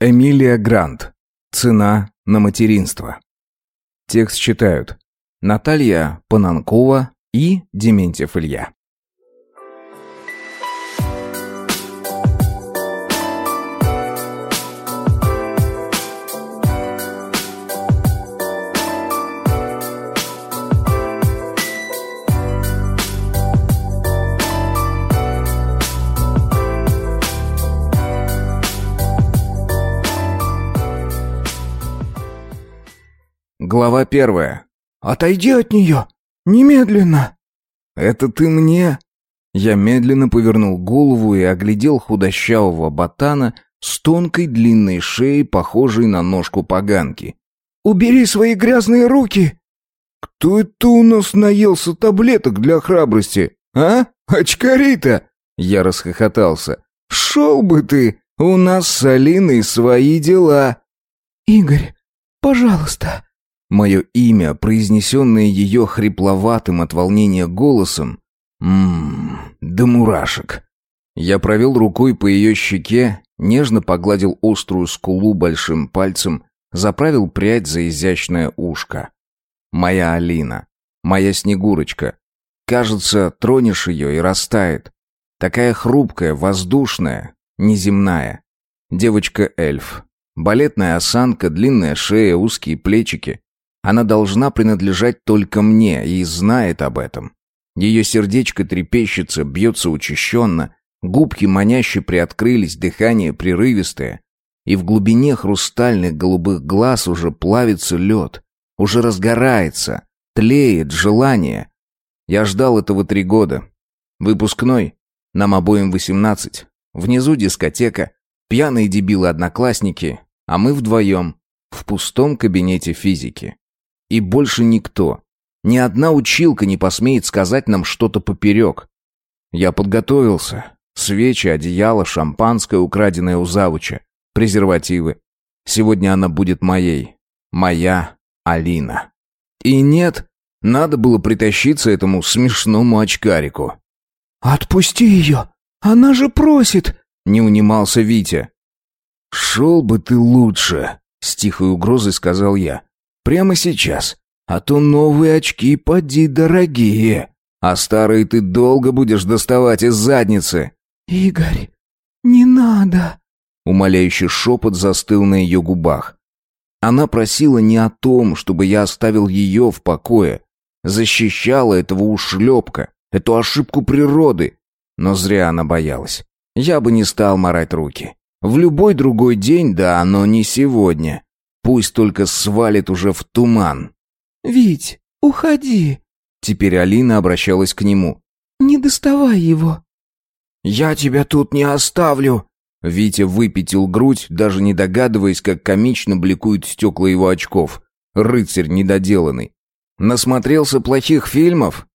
Эмилия Грант. Цена на материнство. Текст читают Наталья Пананкова и Дементьев Илья. Глава первая. «Отойди от нее! Немедленно!» «Это ты мне?» Я медленно повернул голову и оглядел худощавого ботана с тонкой длинной шеей, похожей на ножку поганки. «Убери свои грязные руки!» «Кто это у нас наелся таблеток для храбрости? А? Очкарита?» Я расхохотался. «Шел бы ты! У нас с Алиной свои дела!» «Игорь, пожалуйста!» Мое имя, произнесенное ее хрипловатым от волнения голосом, ммм, да мурашек. Я провел рукой по ее щеке, нежно погладил острую скулу большим пальцем, заправил прядь за изящное ушко. Моя Алина, моя Снегурочка. Кажется, тронешь ее и растает. Такая хрупкая, воздушная, неземная. Девочка-эльф. Балетная осанка, длинная шея, узкие плечики. Она должна принадлежать только мне и знает об этом. Ее сердечко трепещется, бьется учащенно, губки маняще приоткрылись, дыхание прерывистое. И в глубине хрустальных голубых глаз уже плавится лед, уже разгорается, тлеет желание. Я ждал этого три года. Выпускной, нам обоим восемнадцать. Внизу дискотека, пьяные дебилы-одноклассники, а мы вдвоем в пустом кабинете физики. И больше никто. Ни одна училка не посмеет сказать нам что-то поперек. Я подготовился. Свечи, одеяло, шампанское, украденное у завуча, презервативы. Сегодня она будет моей. Моя Алина. И нет, надо было притащиться этому смешному очкарику. «Отпусти ее! Она же просит!» — не унимался Витя. «Шел бы ты лучше!» — с тихой угрозой сказал я. Прямо сейчас. А то новые очки поди дорогие. А старые ты долго будешь доставать из задницы. Игорь, не надо. Умоляющий шепот застыл на ее губах. Она просила не о том, чтобы я оставил ее в покое. Защищала этого ушлепка, эту ошибку природы. Но зря она боялась. Я бы не стал морать руки. В любой другой день, да, но не сегодня. Пусть только свалит уже в туман. «Вить, уходи!» Теперь Алина обращалась к нему. «Не доставай его!» «Я тебя тут не оставлю!» Витя выпятил грудь, даже не догадываясь, как комично бликуют стекла его очков. Рыцарь недоделанный. Насмотрелся плохих фильмов?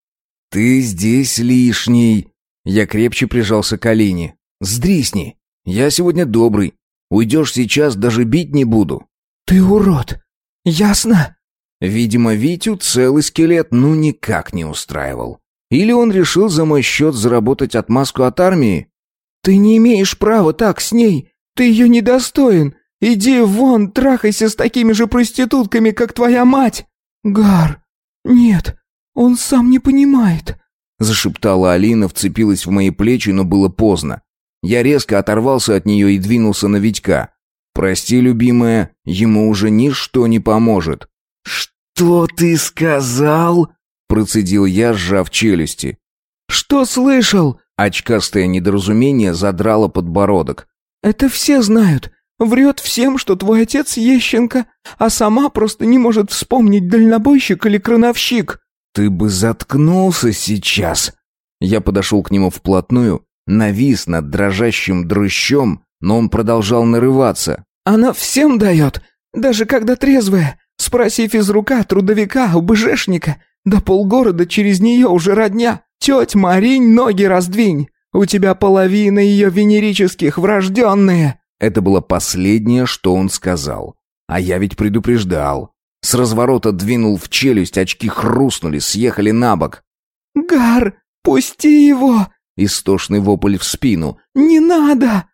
«Ты здесь лишний!» Я крепче прижался к Алине. «Сдрисни! Я сегодня добрый. Уйдешь сейчас, даже бить не буду. «Ты урод! Ясно?» Видимо, Витю целый скелет ну никак не устраивал. Или он решил за мой счет заработать отмазку от армии? «Ты не имеешь права так с ней! Ты ее недостоин! Иди вон, трахайся с такими же проститутками, как твоя мать!» «Гар! Нет, он сам не понимает!» Зашептала Алина, вцепилась в мои плечи, но было поздно. Я резко оторвался от нее и двинулся на Витька. Прости, любимая, ему уже ничто не поможет. Что ты сказал? процедил я, сжав челюсти. Что слышал? Очкастое недоразумение задрало подбородок. Это все знают. Врет всем, что твой отец Ещенко, а сама просто не может вспомнить дальнобойщик или крановщик. Ты бы заткнулся сейчас. Я подошел к нему вплотную, навис над дрожащим дрыщом но он продолжал нарываться. «Она всем дает, даже когда трезвая. Спроси физрука, трудовика, УБЖшника. Да полгорода через нее уже родня. Теть Маринь, ноги раздвинь. У тебя половина ее венерических врожденные». Это было последнее, что он сказал. А я ведь предупреждал. С разворота двинул в челюсть, очки хрустнули, съехали на бок. «Гар, пусти его!» Истошный вопль в спину. «Не надо!»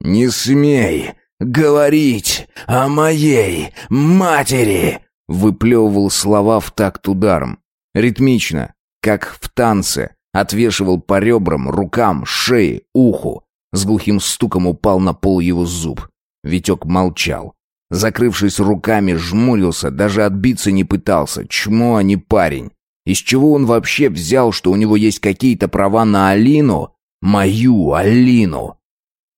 «Не смей! говорить о моей матери!» Выплевывал слова в такт ударом. Ритмично, как в танце, отвешивал по ребрам, рукам, шее, уху. С глухим стуком упал на пол его зуб. Витек молчал. Закрывшись руками, жмурился, даже отбиться не пытался. Чмо, а не парень. Из чего он вообще взял, что у него есть какие-то права на Алину? Мою Алину.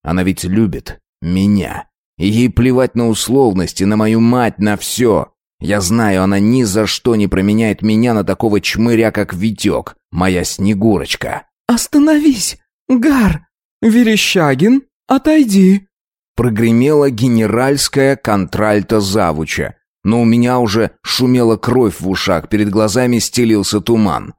Она ведь любит меня. И ей плевать на условности, на мою мать, на все. Я знаю, она ни за что не променяет меня на такого чмыря, как Витек, моя Снегурочка. «Остановись! Гар! Верещагин, отойди!» Прогремела генеральская контральта завуча, но у меня уже шумела кровь в ушах, перед глазами стелился туман.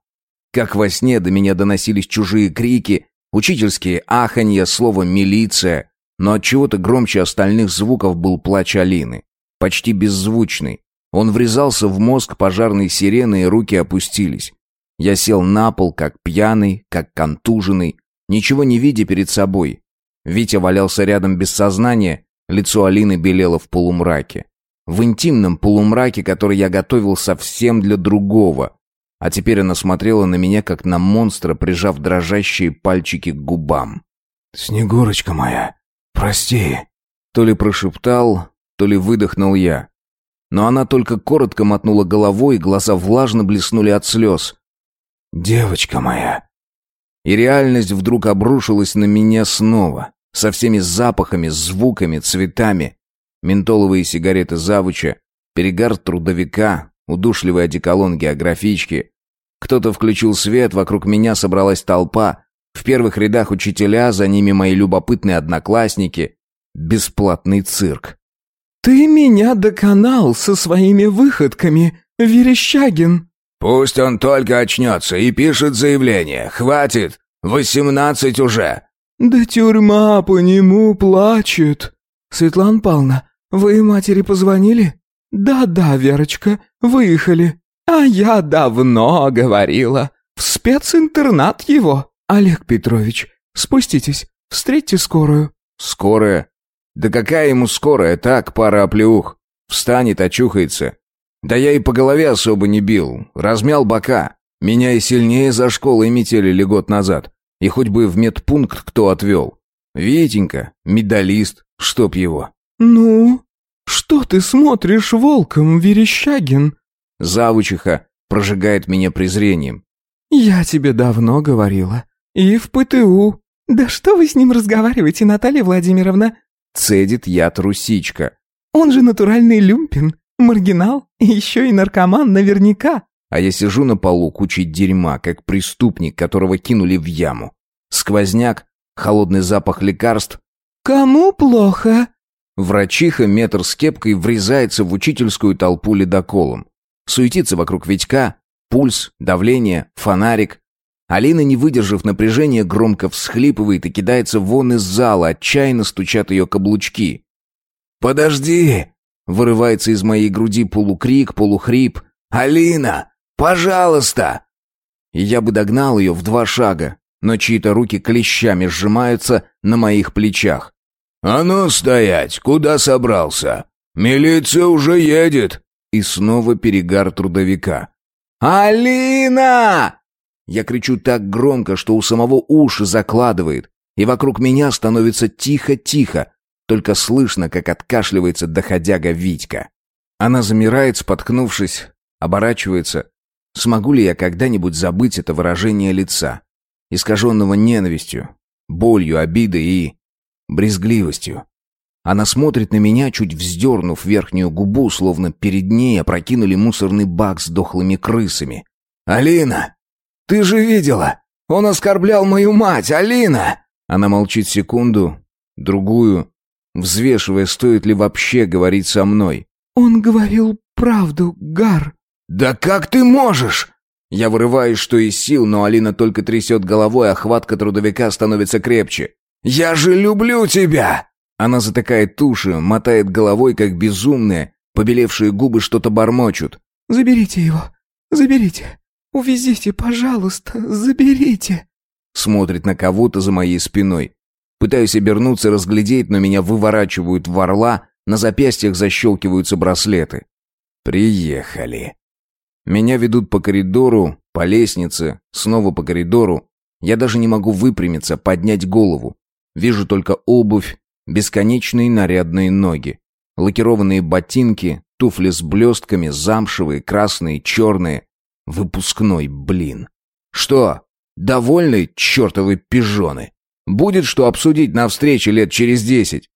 Как во сне до меня доносились чужие крики, учительские аханья, слово «милиция», но от чего то громче остальных звуков был плач Алины. Почти беззвучный. Он врезался в мозг пожарной сирены, и руки опустились. Я сел на пол, как пьяный, как контуженный, ничего не видя перед собой. Витя валялся рядом без сознания, лицо Алины белело в полумраке. В интимном полумраке, который я готовил совсем для другого. А теперь она смотрела на меня, как на монстра, прижав дрожащие пальчики к губам. «Снегурочка моя, прости!» То ли прошептал, то ли выдохнул я. Но она только коротко мотнула головой, и глаза влажно блеснули от слез. «Девочка моя!» И реальность вдруг обрушилась на меня снова, со всеми запахами, звуками, цветами. Ментоловые сигареты завуча, перегар трудовика, удушливый одеколон географички. Кто-то включил свет, вокруг меня собралась толпа. В первых рядах учителя, за ними мои любопытные одноклассники. Бесплатный цирк. «Ты меня доконал со своими выходками, Верещагин!» «Пусть он только очнется и пишет заявление. Хватит! Восемнадцать уже!» «Да тюрьма по нему плачет!» «Светлана Павловна, вы матери позвонили?» «Да-да, Верочка, выехали. А я давно говорила. В специнтернат его. Олег Петрович, спуститесь, встретьте скорую». «Скорая? Да какая ему скорая? Так, пара оплеух. Встанет, очухается. Да я и по голове особо не бил, размял бока. Меня и сильнее за школой метелили год назад. И хоть бы в медпункт кто отвел. Витенька, медалист, чтоб его. «Ну, что ты смотришь волком, Верещагин?» Завучиха прожигает меня презрением. «Я тебе давно говорила. И в ПТУ. Да что вы с ним разговариваете, Наталья Владимировна?» Цедит я трусичка. «Он же натуральный люмпин. Маргинал еще и наркоман наверняка. А я сижу на полу кучей дерьма, как преступник, которого кинули в яму. Сквозняк, холодный запах лекарств. «Кому плохо?» Врачиха метр с кепкой врезается в учительскую толпу ледоколом. Суетится вокруг Витька, пульс, давление, фонарик. Алина, не выдержав напряжения, громко всхлипывает и кидается вон из зала, отчаянно стучат ее каблучки. «Подожди!» Вырывается из моей груди полукрик, полухрип. «Алина! Пожалуйста!» Я бы догнал ее в два шага, но чьи-то руки клещами сжимаются на моих плечах. «А ну стоять! Куда собрался? Милиция уже едет!» И снова перегар трудовика. «Алина!» Я кричу так громко, что у самого уши закладывает, и вокруг меня становится тихо-тихо, только слышно, как откашливается доходяга Витька. Она замирает, споткнувшись, оборачивается. Смогу ли я когда-нибудь забыть это выражение лица, искаженного ненавистью, болью, обидой и брезгливостью? Она смотрит на меня, чуть вздернув верхнюю губу, словно перед ней опрокинули мусорный бак с дохлыми крысами. «Алина! Ты же видела! Он оскорблял мою мать! Алина!» Она молчит секунду, другую, взвешивая, стоит ли вообще говорить со мной. «Он говорил правду, Гар». «Да как ты можешь?» Я вырываюсь, что из сил, но Алина только трясет головой, а хватка трудовика становится крепче. «Я же люблю тебя!» Она затыкает туши, мотает головой, как безумная. Побелевшие губы что-то бормочут. «Заберите его! Заберите! Увезите, пожалуйста! Заберите!» Смотрит на кого-то за моей спиной. Пытаюсь обернуться, разглядеть, но меня выворачивают в орла, на запястьях защелкиваются браслеты. Приехали. Меня ведут по коридору, по лестнице, снова по коридору. Я даже не могу выпрямиться, поднять голову. Вижу только обувь, бесконечные нарядные ноги. Лакированные ботинки, туфли с блестками, замшевые, красные, черные. Выпускной, блин. Что, довольны, чертовы пижоны? Будет что обсудить на встрече лет через десять?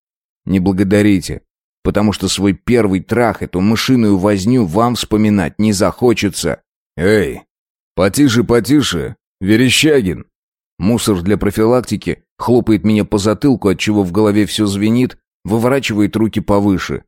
Не благодарите, потому что свой первый трах, эту мышиную возню вам вспоминать не захочется. Эй, потише, потише, Верещагин. Мусор для профилактики хлопает меня по затылку, от чего в голове все звенит, выворачивает руки повыше.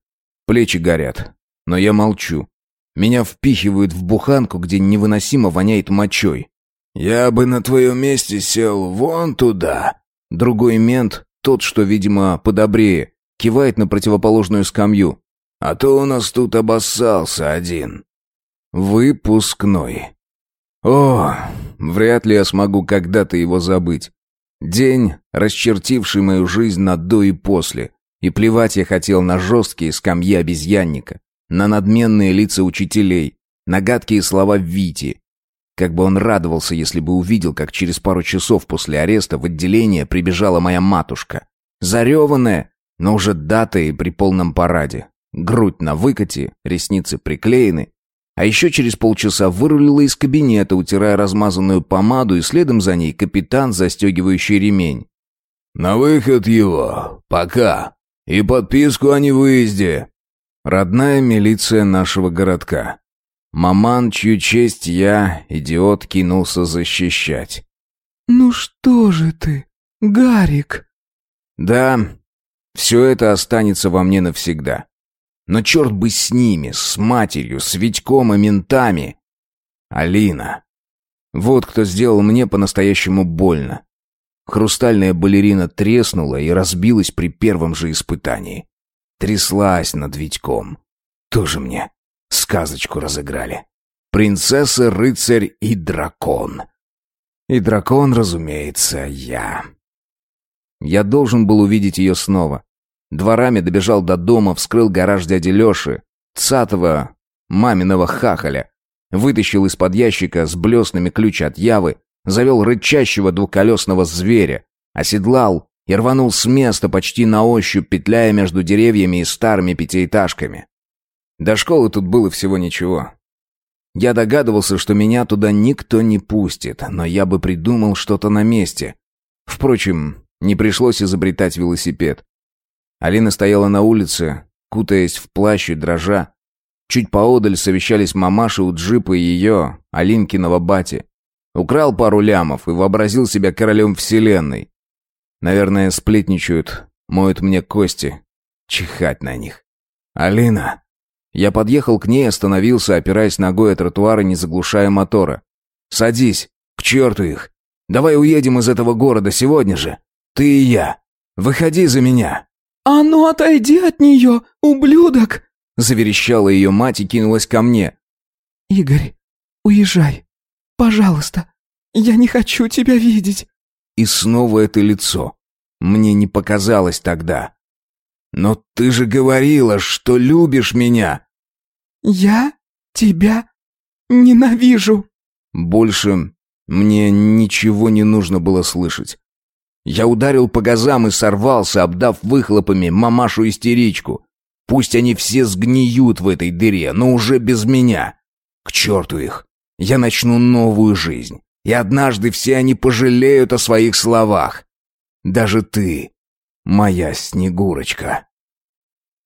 Плечи горят, но я молчу. Меня впихивают в буханку, где невыносимо воняет мочой. «Я бы на твоем месте сел вон туда». Другой мент, тот, что, видимо, подобрее, кивает на противоположную скамью. «А то у нас тут обоссался один». Выпускной. О, вряд ли я смогу когда-то его забыть. День, расчертивший мою жизнь на до и после. И плевать я хотел на жесткие скамьи обезьянника, на надменные лица учителей, на гадкие слова Вити. Как бы он радовался, если бы увидел, как через пару часов после ареста в отделение прибежала моя матушка. Зареванная, но уже дата и при полном параде. Грудь на выкате, ресницы приклеены. А еще через полчаса вырулила из кабинета, утирая размазанную помаду, и следом за ней капитан, застегивающий ремень. «На выход его! Пока! И подписку о невыезде!» Родная милиция нашего городка. Маман, чью честь я, идиот, кинулся защищать. «Ну что же ты, Гарик?» «Да, все это останется во мне навсегда. Но черт бы с ними, с матерью, с Витьком и ментами. Алина. Вот кто сделал мне по-настоящему больно. Хрустальная балерина треснула и разбилась при первом же испытании. Тряслась над Витьком. Тоже мне сказочку разыграли. Принцесса, рыцарь и дракон. И дракон, разумеется, я. Я должен был увидеть ее снова. Дворами добежал до дома, вскрыл гараж дяди Леши, цатого, маминого хахаля, вытащил из-под ящика с блесными ключ от явы, завел рычащего двухколесного зверя, оседлал и рванул с места почти на ощупь, петляя между деревьями и старыми пятиэтажками. До школы тут было всего ничего. Я догадывался, что меня туда никто не пустит, но я бы придумал что-то на месте. Впрочем, не пришлось изобретать велосипед. Алина стояла на улице, кутаясь в плащ и дрожа. Чуть поодаль совещались мамаши у джипа и ее, Алинкиного бати. Украл пару лямов и вообразил себя королем вселенной. Наверное, сплетничают, моют мне кости. Чихать на них. «Алина!» Я подъехал к ней, остановился, опираясь ногой о тротуар и не заглушая мотора. «Садись! К черту их! Давай уедем из этого города сегодня же! Ты и я! Выходи за меня!» «А ну отойди от нее, ублюдок!» Заверещала ее мать и кинулась ко мне. «Игорь, уезжай! Пожалуйста! Я не хочу тебя видеть!» И снова это лицо. Мне не показалось тогда. «Но ты же говорила, что любишь меня!» «Я тебя ненавижу!» Больше мне ничего не нужно было слышать. Я ударил по газам и сорвался, обдав выхлопами мамашу-истеричку. Пусть они все сгниют в этой дыре, но уже без меня. К черту их. Я начну новую жизнь. И однажды все они пожалеют о своих словах. Даже ты, моя Снегурочка.